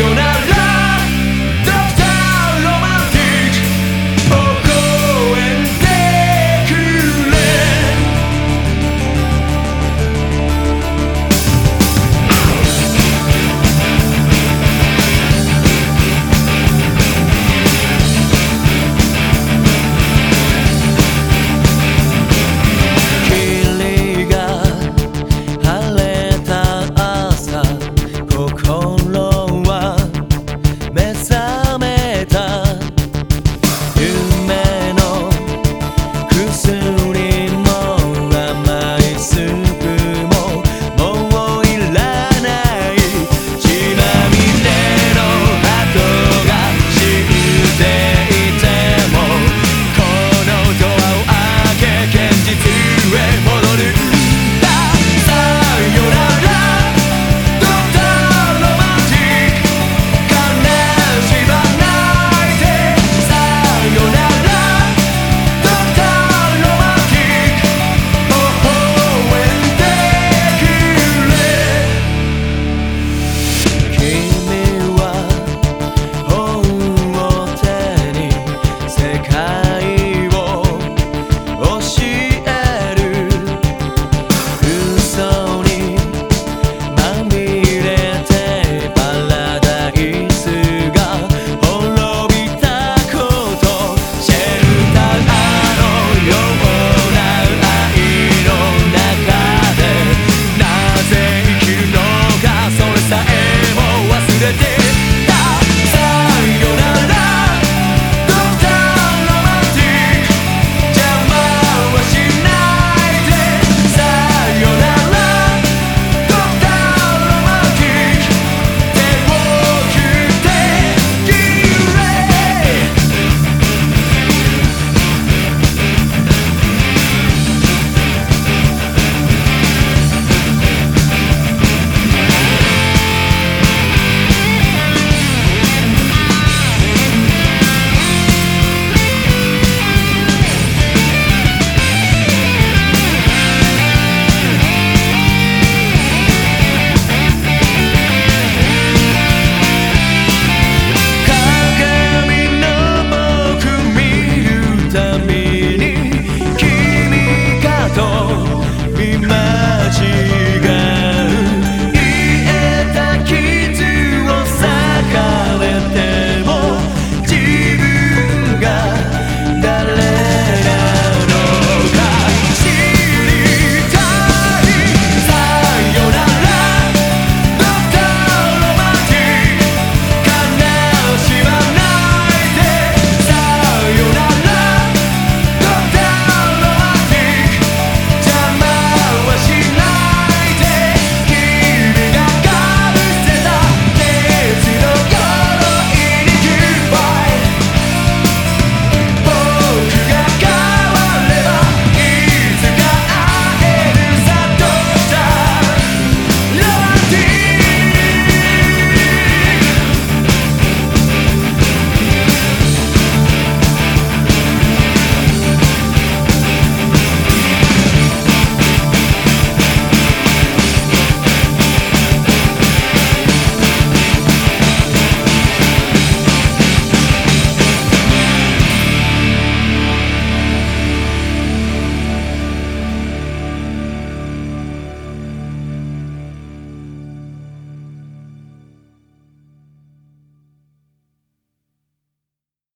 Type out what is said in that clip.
you're not alive.